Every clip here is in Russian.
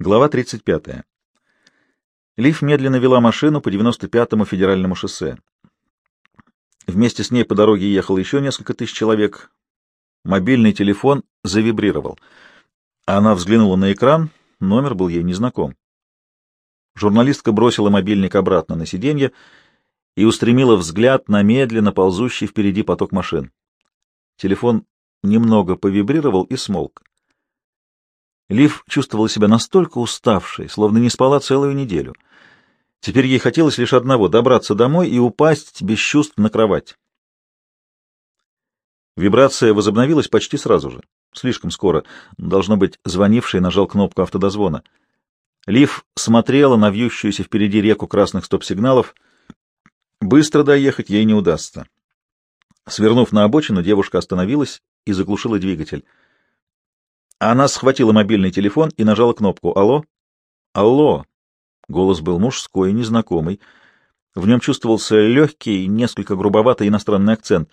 Глава 35. Лив медленно вела машину по 95-му федеральному шоссе. Вместе с ней по дороге ехало еще несколько тысяч человек. Мобильный телефон завибрировал. Она взглянула на экран, номер был ей незнаком. Журналистка бросила мобильник обратно на сиденье и устремила взгляд на медленно ползущий впереди поток машин. Телефон немного повибрировал и смолк. Лив чувствовала себя настолько уставшей, словно не спала целую неделю. Теперь ей хотелось лишь одного — добраться домой и упасть без чувств на кровать. Вибрация возобновилась почти сразу же. Слишком скоро. Должно быть, звонивший нажал кнопку автодозвона. Лив смотрела на вьющуюся впереди реку красных стоп-сигналов. Быстро доехать ей не удастся. Свернув на обочину, девушка остановилась и заглушила двигатель. Она схватила мобильный телефон и нажала кнопку «Алло?» «Алло!» Голос был мужской, незнакомый. В нем чувствовался легкий, несколько грубоватый иностранный акцент.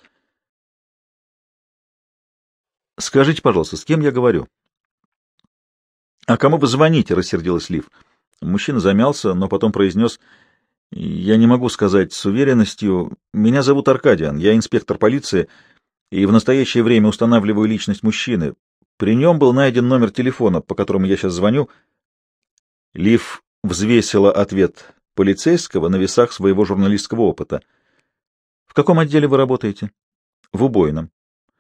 «Скажите, пожалуйста, с кем я говорю?» «А кому вы звоните?» — рассердилась Лив. Мужчина замялся, но потом произнес, «Я не могу сказать с уверенностью. Меня зовут Аркадиан, я инспектор полиции, и в настоящее время устанавливаю личность мужчины. При нем был найден номер телефона, по которому я сейчас звоню. Лив взвесила ответ полицейского на весах своего журналистского опыта. — В каком отделе вы работаете? — В убойном.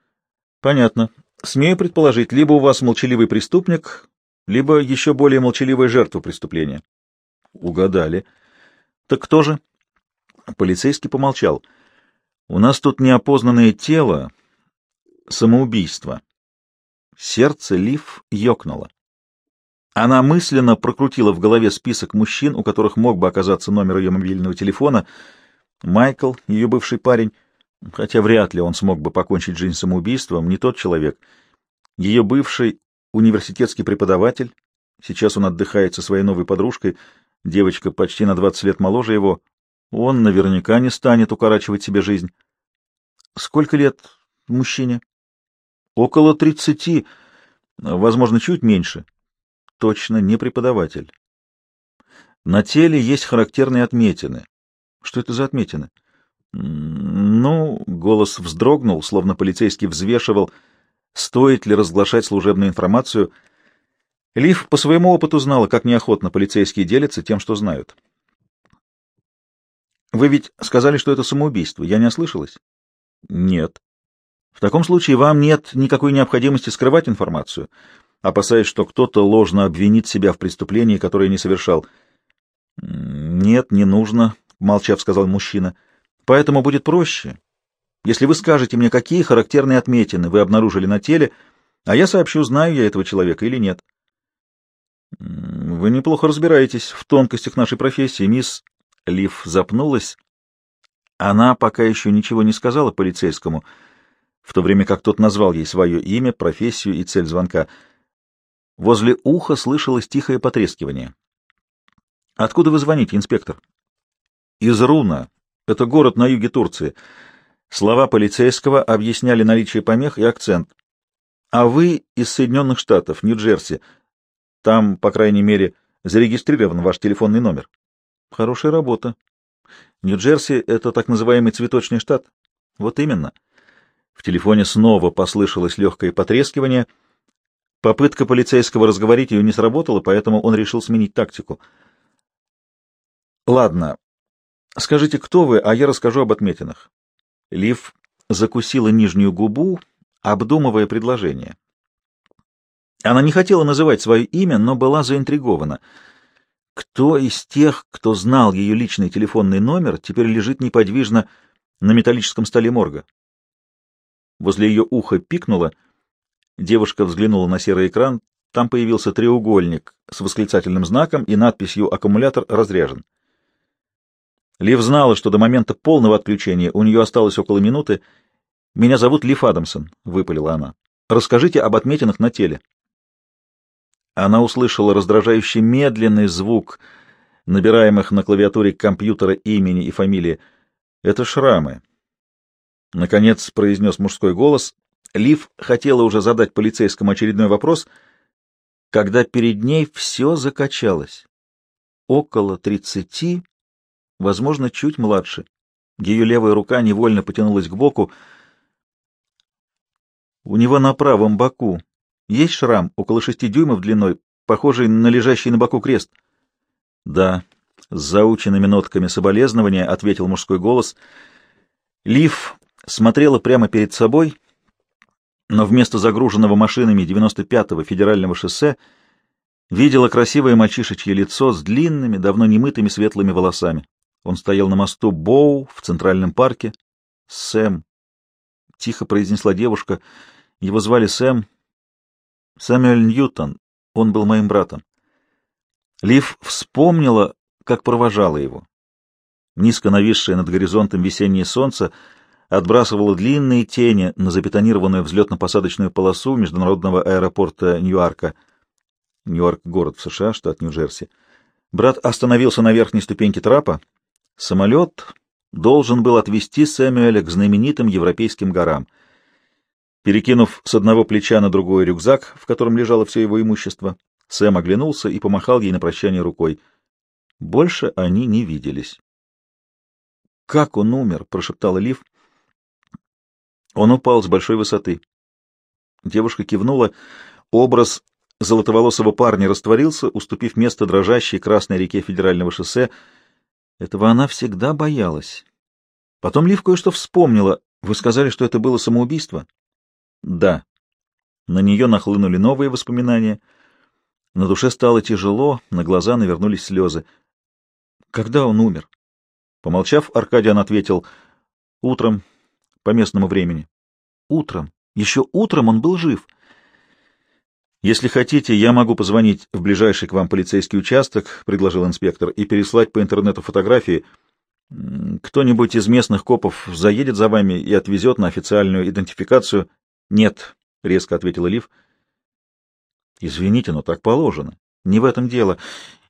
— Понятно. Смею предположить, либо у вас молчаливый преступник, либо еще более молчаливая жертва преступления. — Угадали. — Так кто же? Полицейский помолчал. — У нас тут неопознанное тело, самоубийство. Сердце Лив ёкнуло. Она мысленно прокрутила в голове список мужчин, у которых мог бы оказаться номер ее мобильного телефона. Майкл, ее бывший парень, хотя вряд ли он смог бы покончить жизнь самоубийством, не тот человек. Ее бывший университетский преподаватель, сейчас он отдыхает со своей новой подружкой, девочка почти на 20 лет моложе его, он наверняка не станет укорачивать себе жизнь. Сколько лет мужчине? Около тридцати, возможно, чуть меньше. Точно не преподаватель. На теле есть характерные отметины. Что это за отметины? Ну, голос вздрогнул, словно полицейский взвешивал, стоит ли разглашать служебную информацию. Лив по своему опыту знала, как неохотно полицейские делятся тем, что знают. Вы ведь сказали, что это самоубийство. Я не ослышалась? Нет. В таком случае вам нет никакой необходимости скрывать информацию, опасаясь, что кто-то ложно обвинит себя в преступлении, которое не совершал. Нет, не нужно, молчав, сказал мужчина. Поэтому будет проще, если вы скажете мне, какие характерные отметины вы обнаружили на теле, а я сообщу, знаю я этого человека или нет. Вы неплохо разбираетесь в тонкостях нашей профессии, мисс Лив запнулась. Она пока еще ничего не сказала полицейскому, — в то время как тот назвал ей свое имя, профессию и цель звонка. Возле уха слышалось тихое потрескивание. «Откуда вы звоните, инспектор?» «Из Руна. Это город на юге Турции». Слова полицейского объясняли наличие помех и акцент. «А вы из Соединенных Штатов, Нью-Джерси. Там, по крайней мере, зарегистрирован ваш телефонный номер». «Хорошая работа. Нью-Джерси — это так называемый цветочный штат?» «Вот именно». В телефоне снова послышалось легкое потрескивание. Попытка полицейского разговорить ее не сработала, поэтому он решил сменить тактику. «Ладно, скажите, кто вы, а я расскажу об отметинах». Лив закусила нижнюю губу, обдумывая предложение. Она не хотела называть свое имя, но была заинтригована. Кто из тех, кто знал ее личный телефонный номер, теперь лежит неподвижно на металлическом столе морга? Возле ее уха пикнуло. Девушка взглянула на серый экран. Там появился треугольник с восклицательным знаком и надписью «Аккумулятор разряжен». Лив знала, что до момента полного отключения у нее осталось около минуты. «Меня зовут Лив Адамсон», — выпалила она. «Расскажите об отметинах на теле». Она услышала раздражающий медленный звук набираемых на клавиатуре компьютера имени и фамилии. «Это шрамы», — наконец произнес мужской голос. Лив хотела уже задать полицейскому очередной вопрос, когда перед ней все закачалось. Около тридцати, возможно, чуть младше. Ее левая рука невольно потянулась к боку. У него на правом боку есть шрам около шести дюймов длиной, похожий на лежащий на боку крест. — Да, с заученными нотками соболезнования ответил мужской голос. Лив смотрела прямо перед собой, но вместо загруженного машинами 95-го федерального шоссе видела красивое мальчишечье лицо с длинными, давно немытыми светлыми волосами. Он стоял на мосту Боу в Центральном парке. «Сэм», — тихо произнесла девушка, — его звали Сэм. Сэмюэль Ньютон, он был моим братом. Лив вспомнила, как провожала его. Низко нависшее над горизонтом весеннее солнце отбрасывало длинные тени на забетонированную взлетно-посадочную полосу международного аэропорта Ньюарка. Ньюарк — город в США, штат Нью-Джерси. Брат остановился на верхней ступеньке трапа. Самолет должен был отвезти Сэмюэля к знаменитым европейским горам. Перекинув с одного плеча на другой рюкзак, в котором лежало все его имущество, Сэм оглянулся и помахал ей на прощание рукой. Больше они не виделись. «Как он умер?» — прошептала Лив. Он упал с большой высоты. Девушка кивнула. Образ золотоволосого парня растворился, уступив место дрожащей красной реке федерального шоссе. Этого она всегда боялась. Потом Лив кое-что вспомнила. Вы сказали, что это было самоубийство? Да. На нее нахлынули новые воспоминания. На душе стало тяжело, на глаза навернулись слезы. Когда он умер? Помолчав, Аркадиан ответил, утром, по местному времени. Утром. Еще утром он был жив. Если хотите, я могу позвонить в ближайший к вам полицейский участок, предложил инспектор, и переслать по интернету фотографии. Кто-нибудь из местных копов заедет за вами и отвезет на официальную идентификацию. Нет, резко ответила Лив. Извините, но так положено. Не в этом дело.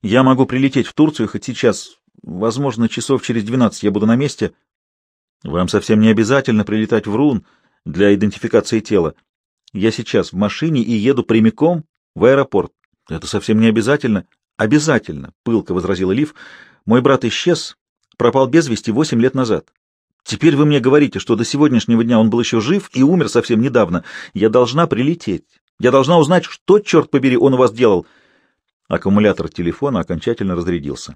Я могу прилететь в Турцию хоть сейчас. Возможно, часов через двенадцать я буду на месте. Вам совсем не обязательно прилетать в Рун для идентификации тела. Я сейчас в машине и еду прямиком в аэропорт. Это совсем не обязательно. Обязательно, пылко возразила Лив. Мой брат исчез, пропал без вести восемь лет назад. Теперь вы мне говорите, что до сегодняшнего дня он был еще жив и умер совсем недавно. Я должна прилететь. Я должна узнать, что, черт побери, он у вас делал. Аккумулятор телефона окончательно разрядился.